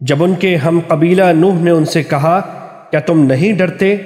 جب ان کے ہم قبیلہ نوح نے ان سے کہا کیا تم نہیں ڈرتے؟